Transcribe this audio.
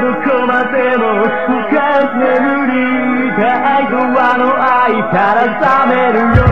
どこまでも深く眠りたいドアの愛から覚めるよ。